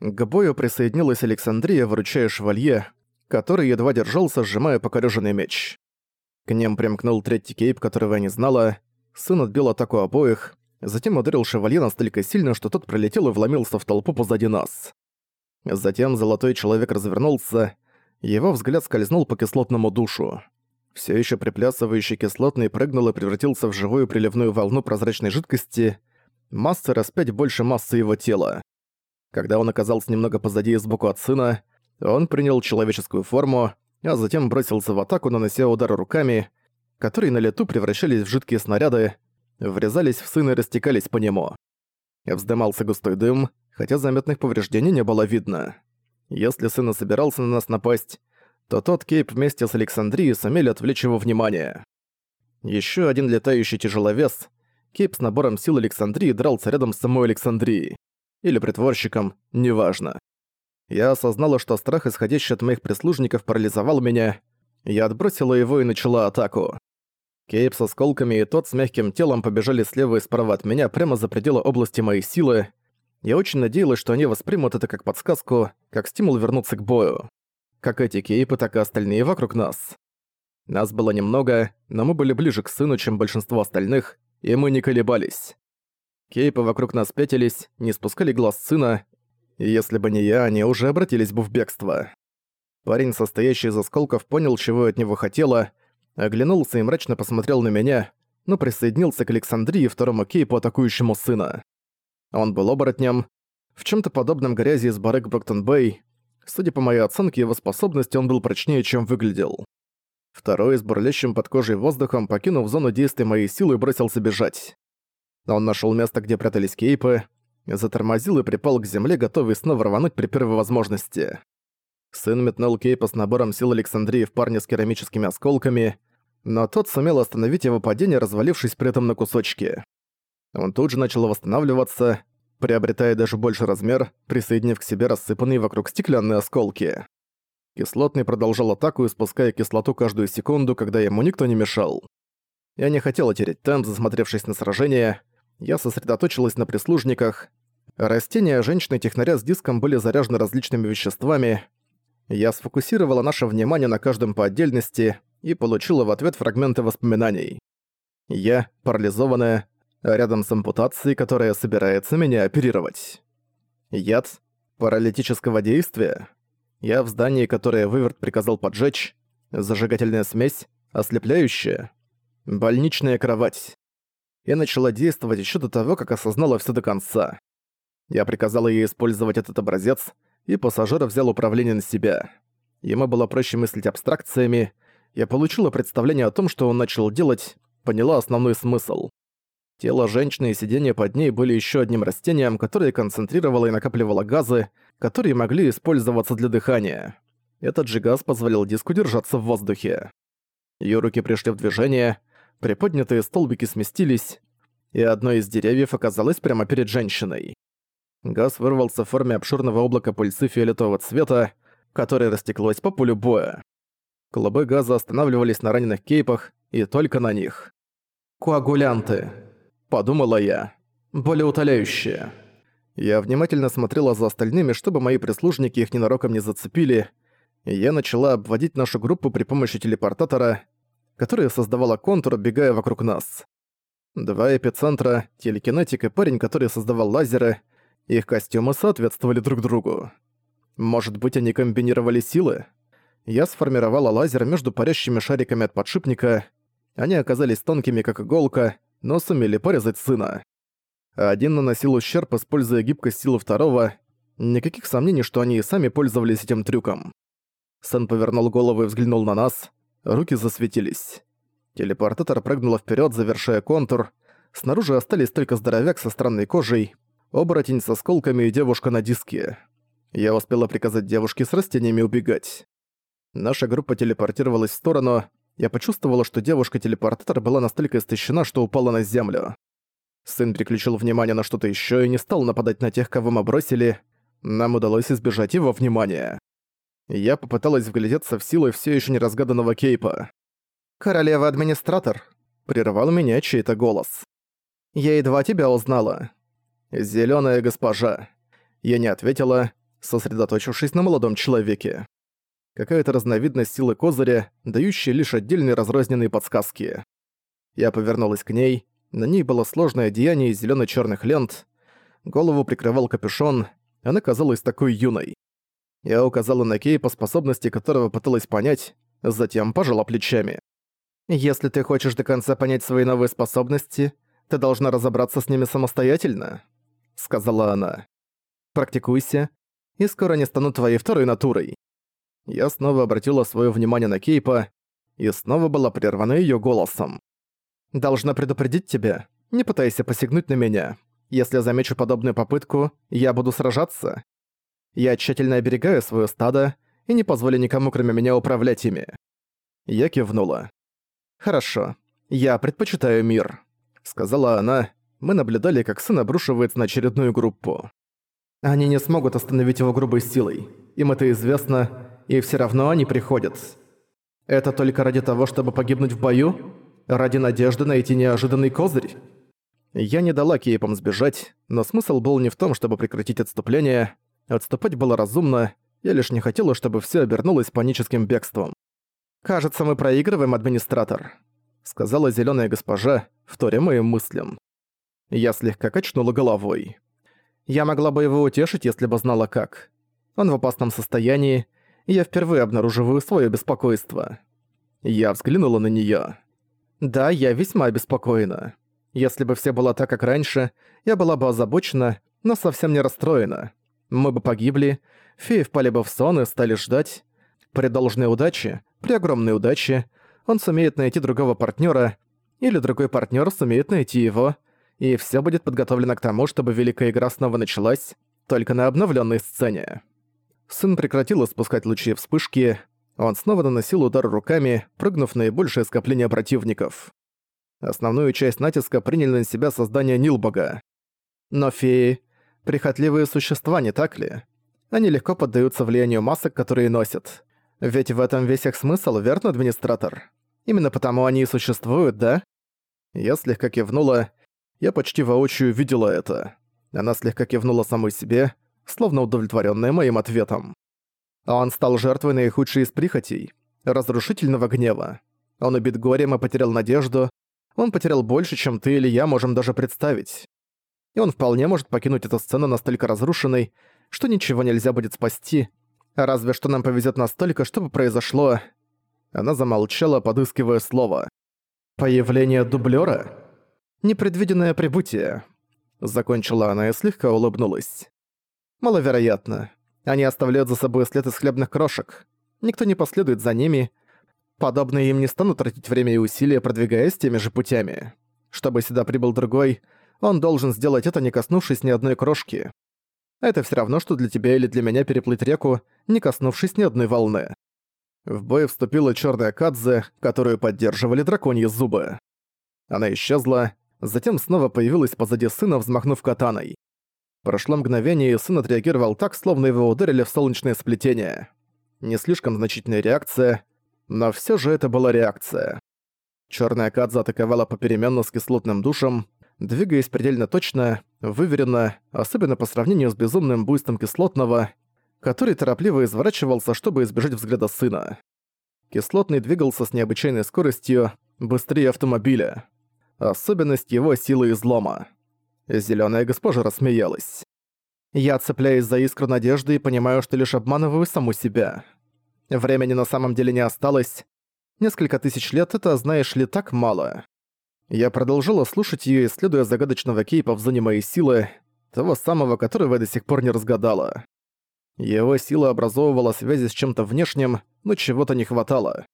К бою присоединилась Александрия, выручая швалье, который едва держался, сжимая покорёженный меч. К ним примкнул третий кейп, которого я не знала. Сын отбил атаку обоих, затем ударил шевалье настолько сильно, что тот пролетел и вломился в толпу позади нас. Затем золотой человек развернулся, его взгляд скользнул по кислотному душу. Все еще приплясывающий кислотный прыгнул и превратился в живую приливную волну прозрачной жидкости, масса распять больше массы его тела. Когда он оказался немного позади и сбоку от сына, он принял человеческую форму, а затем бросился в атаку, нанося удары руками, которые на лету превращались в жидкие снаряды, врезались в сына и растекались по нему. Вздымался густой дым, хотя заметных повреждений не было видно. Если сын собирался на нас напасть, то тот Кейп вместе с Александрией сумели отвлечь его внимание. Еще один летающий тяжеловес, Кейп с набором сил Александрии дрался рядом с самой Александрией. Или притворщиком, неважно. Я осознала, что страх, исходящий от моих прислужников, парализовал меня. Я отбросила его и начала атаку. Кейп с осколками и тот с мягким телом побежали слева и справа от меня прямо за пределы области моей силы. Я очень надеялась, что они воспримут это как подсказку, как стимул вернуться к бою. Как эти кейпы, так и остальные вокруг нас. Нас было немного, но мы были ближе к сыну, чем большинство остальных, и мы не колебались. Кейпы вокруг нас пятились, не спускали глаз сына, и если бы не я, они уже обратились бы в бегство. Парень, состоящий из осколков, понял, чего от него хотела, оглянулся и мрачно посмотрел на меня, но присоединился к Александрии, второму кейпу, атакующему сына. Он был оборотнем, в чем то подобном грязи из барык Броктон-Бэй. Судя по моей оценке его способности, он был прочнее, чем выглядел. Второй с бурлящим под кожей воздухом, покинув зону действия моей силы, бросился бежать. Он нашел место, где прятались кейпы, затормозил и припал к земле, готовый снова рвануть при первой возможности. Сын метнул Кейпа с набором сил Александрии в парня с керамическими осколками, но тот сумел остановить его падение, развалившись при этом на кусочки. Он тут же начал восстанавливаться, приобретая даже больше размер, присоединив к себе рассыпанные вокруг стеклянные осколки. Кислотный продолжал атаку, испуская кислоту каждую секунду, когда ему никто не мешал. Я не хотела терять темп, засмотревшись на сражение, я сосредоточилась на прислужниках. Растения женщины-технаря с диском были заряжены различными веществами. Я сфокусировала наше внимание на каждом по отдельности и получила в ответ фрагменты воспоминаний. Я, парализованная, рядом с ампутацией, которая собирается меня оперировать. Яд паралитического действия. Я в здании, которое Выверт приказал поджечь. Зажигательная смесь, ослепляющая. Больничная кровать и начала действовать еще до того, как осознала все до конца. Я приказала ей использовать этот образец, и пассажир взял управление на себя. Ему было проще мыслить абстракциями, я получила представление о том, что он начал делать, поняла основной смысл. Тело женщины и сиденье под ней были еще одним растением, которое концентрировало и накапливало газы, которые могли использоваться для дыхания. Этот же газ позволял диску держаться в воздухе. Ее руки пришли в движение, приподнятые столбики сместились, и одно из деревьев оказалось прямо перед женщиной. Газ вырвался в форме обширного облака пыльцы фиолетового цвета, которое растеклось по полю боя. Клубы газа останавливались на раненых кейпах, и только на них. «Коагулянты», — подумала я. «Болеутоляющие». Я внимательно смотрела за остальными, чтобы мои прислужники их ненароком не зацепили, и я начала обводить нашу группу при помощи телепортатора, которая создавала контур, оббегая вокруг нас. Два эпицентра, телекинетик и парень, который создавал лазеры, их костюмы соответствовали друг другу. Может быть, они комбинировали силы? Я сформировала лазер между парящими шариками от подшипника. Они оказались тонкими, как иголка, но сумели порезать сына. Один наносил ущерб, используя гибкость силы второго. Никаких сомнений, что они и сами пользовались этим трюком. Сэн повернул голову и взглянул на нас руки засветились. Телепортатор прыгнула вперед, завершая контур. Снаружи остались только здоровяк со странной кожей, оборотень со сколками и девушка на диске. Я успела приказать девушке с растениями убегать. Наша группа телепортировалась в сторону. Я почувствовала, что девушка-телепортатор была настолько истощена, что упала на землю. Сын переключил внимание на что-то еще и не стал нападать на тех, кого мы бросили. Нам удалось избежать его внимания. Я попыталась вглядеться в силы все еще неразгаданного Кейпа. «Королева-администратор», — прервал меня чей-то голос. «Я едва тебя узнала». «Зелёная госпожа». Я не ответила, сосредоточившись на молодом человеке. Какая-то разновидность силы козыря, дающая лишь отдельные разрозненные подсказки. Я повернулась к ней. На ней было сложное одеяние из зелено черных лент. Голову прикрывал капюшон. Она казалась такой юной. Я указала на Кей, по способности которого пыталась понять, затем пожала плечами. «Если ты хочешь до конца понять свои новые способности, ты должна разобраться с ними самостоятельно», — сказала она. «Практикуйся, и скоро они станут твоей второй натурой». Я снова обратила свое внимание на Кейпа, и снова была прервана ее голосом. «Должна предупредить тебя, не пытайся посягнуть на меня. Если замечу подобную попытку, я буду сражаться. Я тщательно оберегаю свое стадо и не позволю никому, кроме меня, управлять ими». Я кивнула. «Хорошо. Я предпочитаю мир», — сказала она. Мы наблюдали, как сын обрушивается на очередную группу. Они не смогут остановить его грубой силой. Им это известно, и все равно они приходят. Это только ради того, чтобы погибнуть в бою? Ради надежды найти неожиданный козырь? Я не дала кейпам сбежать, но смысл был не в том, чтобы прекратить отступление. Отступать было разумно, я лишь не хотела, чтобы все обернулось паническим бегством. «Кажется, мы проигрываем, администратор», — сказала зеленая госпожа, вторя моим мыслям. Я слегка качнула головой. Я могла бы его утешить, если бы знала как. Он в опасном состоянии, и я впервые обнаруживаю свое беспокойство. Я взглянула на неё. Да, я весьма обеспокоена. Если бы все было так, как раньше, я была бы озабочена, но совсем не расстроена. Мы бы погибли, феи впали бы в сон и стали ждать. При должной удаче, при огромной удаче, он сумеет найти другого партнера, или другой партнер сумеет найти его, и все будет подготовлено к тому, чтобы Великая Игра снова началась, только на обновленной сцене. Сын прекратил испускать лучи вспышки, он снова наносил удар руками, прыгнув наибольшее скопление противников. Основную часть натиска приняли на себя создание Нилбога. Но феи — прихотливые существа, не так ли? Они легко поддаются влиянию масок, которые носят. Ведь в этом весь их смысл, верно, администратор? Именно потому они и существуют, да? Я слегка кивнула, я почти воочию видела это. Она слегка кивнула самой себе, словно удовлетворенная моим ответом. Он стал жертвой наихудшей из прихотей, разрушительного гнева. Он убит горем и потерял надежду. Он потерял больше, чем ты или я можем даже представить. И он вполне может покинуть эту сцену настолько разрушенной, что ничего нельзя будет спасти. Разве что нам повезет настолько, чтобы произошло... Она замолчала, подыскивая слово. «Появление дублера? Непредвиденное прибытие». Закончила она и слегка улыбнулась. Маловероятно. Они оставляют за собой след из хлебных крошек. Никто не последует за ними. Подобные им не станут тратить время и усилия, продвигаясь теми же путями. Чтобы сюда прибыл другой, он должен сделать это, не коснувшись ни одной крошки. Это все равно, что для тебя или для меня переплыть реку, не коснувшись ни одной волны. В бой вступила черная Кадзе, которую поддерживали драконьи зубы. Она исчезла, затем снова появилась позади сына, взмахнув катаной. Прошло мгновение, и сын отреагировал так, словно его ударили в солнечное сплетение. Не слишком значительная реакция, но все же это была реакция. Черная Кадза атаковала попеременно с кислотным душем, двигаясь предельно точно, выверенно, особенно по сравнению с безумным буйством кислотного, который торопливо изворачивался, чтобы избежать взгляда сына. Кислотный двигался с необычайной скоростью, быстрее автомобиля. Особенность его силы излома. Зелёная госпожа рассмеялась. «Я цепляюсь за искру надежды и понимаю, что лишь обманываю саму себя. Времени на самом деле не осталось. Несколько тысяч лет — это, знаешь ли, так мало». Я продолжила слушать её, исследуя загадочного кейпа в зоне моей силы, того самого, которого я до сих пор не разгадала. Его сила образовывала связи с чем-то внешним, но чего-то не хватало.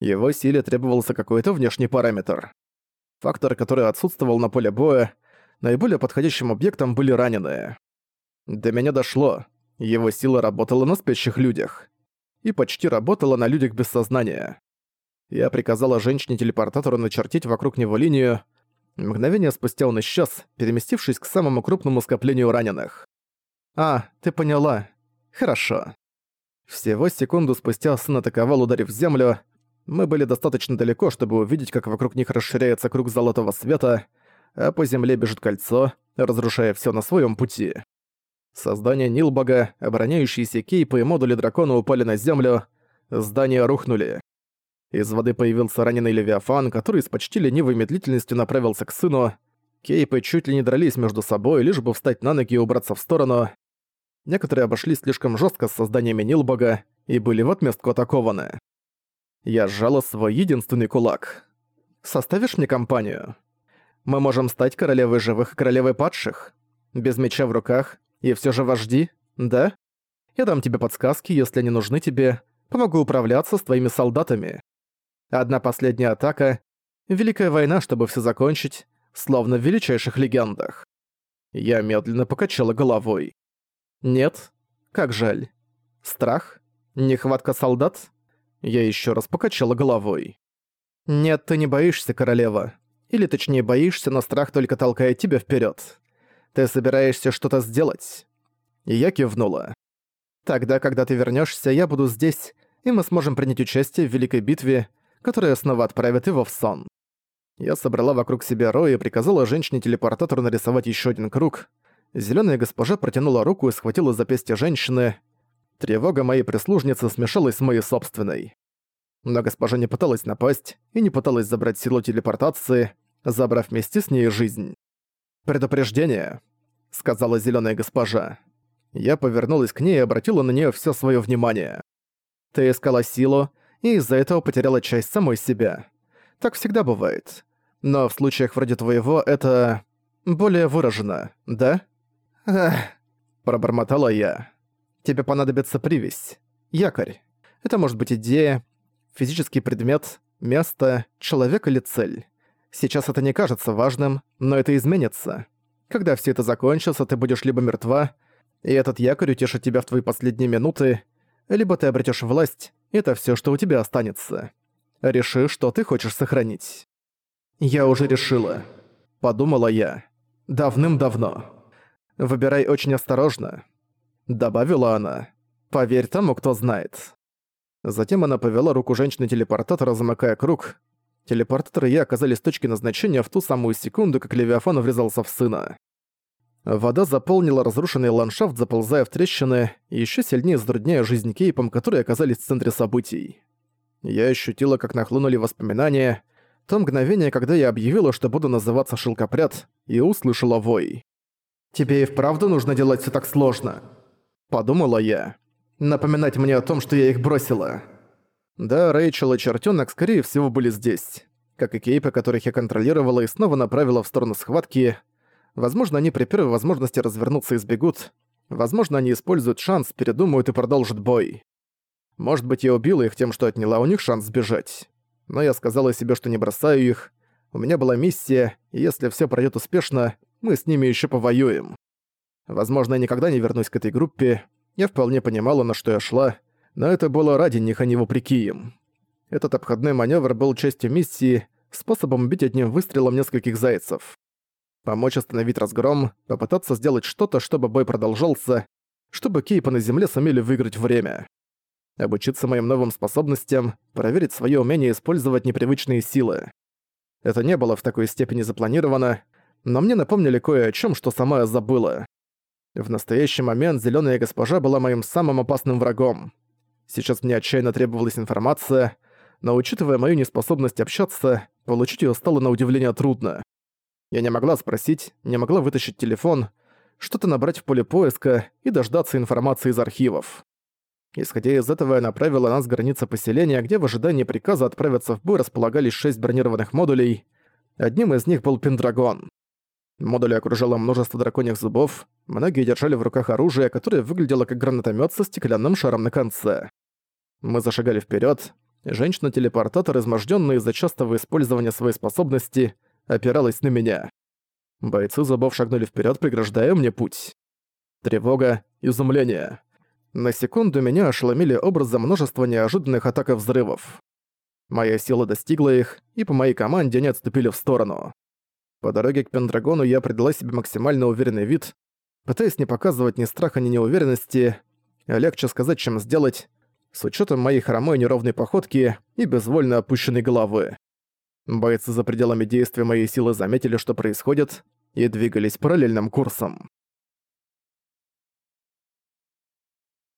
Его силе требовался какой-то внешний параметр. Фактор, который отсутствовал на поле боя, наиболее подходящим объектом были раненые. До меня дошло. Его сила работала на спящих людях. И почти работала на людях без сознания. Я приказала женщине-телепортатору начертить вокруг него линию. Мгновение спустя он исчез, переместившись к самому крупному скоплению раненых. «А, ты поняла. Хорошо». Всего секунду спустя сын атаковал, ударив землю. Мы были достаточно далеко, чтобы увидеть, как вокруг них расширяется круг золотого света — а по земле бежит кольцо, разрушая все на своем пути. Создание Нилбога, обороняющиеся кейпы и модули дракона упали на землю, здания рухнули. Из воды появился раненый Левиафан, который с почти ленивой медлительностью направился к сыну. Кейпы чуть ли не дрались между собой, лишь бы встать на ноги и убраться в сторону. Некоторые обошли слишком жестко с созданиями Нилбога и были в отместку атакованы. Я сжала свой единственный кулак. «Составишь мне компанию? Мы можем стать королевой живых и королевой падших. Без меча в руках и все же вожди, да? Я дам тебе подсказки, если они нужны тебе, помогу управляться с твоими солдатами. Одна последняя атака, Великая война, чтобы все закончить, словно в величайших легендах. Я медленно покачала головой. Нет, как жаль. Страх? Нехватка солдат? Я еще раз покачала головой. Нет, ты не боишься, королева. Или точнее боишься, но страх только толкает тебя вперед. Ты собираешься что-то сделать. И я кивнула. Тогда, когда ты вернешься, я буду здесь, и мы сможем принять участие в великой битве, которая снова отправит его в сон. Я собрала вокруг себя Роя и приказала женщине-телепортатору нарисовать еще один круг. Зеленая госпожа протянула руку и схватила запястье женщины. Тревога моей прислужницы смешалась с моей собственной. Но госпожа не пыталась напасть и не пыталась забрать силу телепортации, забрав вместе с ней жизнь. «Предупреждение», — сказала зеленая госпожа. Я повернулась к ней и обратила на нее все свое внимание. «Ты искала силу, и из-за этого потеряла часть самой себя. Так всегда бывает. Но в случаях вроде твоего это... более выражено, да? Эх, пробормотала я. Тебе понадобится привязь. Якорь. Это может быть идея, физический предмет, место, человек или цель. Сейчас это не кажется важным, но это изменится. Когда все это закончится, ты будешь либо мертва, и этот якорь утешит тебя в твои последние минуты, либо ты обретешь власть, это все, что у тебя останется. Реши, что ты хочешь сохранить. Я уже решила. Подумала я. Давным-давно. Выбирай очень осторожно. Добавила она. Поверь тому, кто знает. Затем она повела руку женщины-телепортатора, замыкая круг. Телепортатор и я оказались в точке назначения в ту самую секунду, как Левиафан врезался в сына. Вода заполнила разрушенный ландшафт, заползая в трещины, и ещё сильнее затрудняя жизнь кейпам, которые оказались в центре событий. Я ощутила, как нахлынули воспоминания, то мгновение, когда я объявила, что буду называться Шелкопряд, и услышала вой. «Тебе и вправду нужно делать всё так сложно?» Подумала я. «Напоминать мне о том, что я их бросила». Да, Рэйчел и Чертёнок, скорее всего, были здесь. Как и кейпы, которых я контролировала и снова направила в сторону схватки — Возможно, они при первой возможности развернутся и сбегут. Возможно, они используют шанс, передумают и продолжат бой. Может быть, я убила их тем, что отняла у них шанс сбежать. Но я сказала себе, что не бросаю их. У меня была миссия, и если все пройдет успешно, мы с ними еще повоюем. Возможно, я никогда не вернусь к этой группе. Я вполне понимала, на что я шла, но это было ради них, а не вопреки им. Этот обходной маневр был частью миссии, способом убить одним выстрелом нескольких зайцев помочь остановить разгром, попытаться сделать что-то, чтобы бой продолжался, чтобы кейпы на земле сумели выиграть время. Обучиться моим новым способностям, проверить своё умение использовать непривычные силы. Это не было в такой степени запланировано, но мне напомнили кое о чём, что сама я забыла. В настоящий момент Зелёная Госпожа была моим самым опасным врагом. Сейчас мне отчаянно требовалась информация, но учитывая мою неспособность общаться, получить её стало на удивление трудно. Я не могла спросить, не могла вытащить телефон, что-то набрать в поле поиска и дождаться информации из архивов. Исходя из этого, я направила нас к границе поселения, где в ожидании приказа отправиться в бой располагались шесть бронированных модулей. Одним из них был Пендрагон. Модули окружало множество драконьих зубов, многие держали в руках оружие, которое выглядело как гранатомет со стеклянным шаром на конце. Мы зашагали вперед. Женщина-телепортатор, изможденная из-за частого использования своей способности, опиралась на меня. Бойцы зубов шагнули вперед, преграждая мне путь. Тревога, изумление. На секунду меня ошеломили образом множества неожиданных атак и взрывов. Моя сила достигла их, и по моей команде они отступили в сторону. По дороге к Пендрагону я придала себе максимально уверенный вид, пытаясь не показывать ни страха, ни неуверенности, а легче сказать, чем сделать, с учетом моей хромой неровной походки и безвольно опущенной головы. Бойцы за пределами действия моей силы заметили, что происходит, и двигались параллельным курсом.